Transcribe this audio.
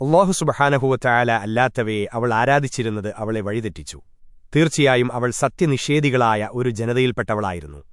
അള്ളാഹു സുബഹാനഹുവറ്റായാല അല്ലാത്തവയെ അവൾ ആരാധിച്ചിരുന്നത് അവളെ വഴിതെറ്റിച്ചു. തീർച്ചയായും അവൾ സത്യനിഷേധികളായ ഒരു ജനതയിൽപ്പെട്ടവളായിരുന്നു.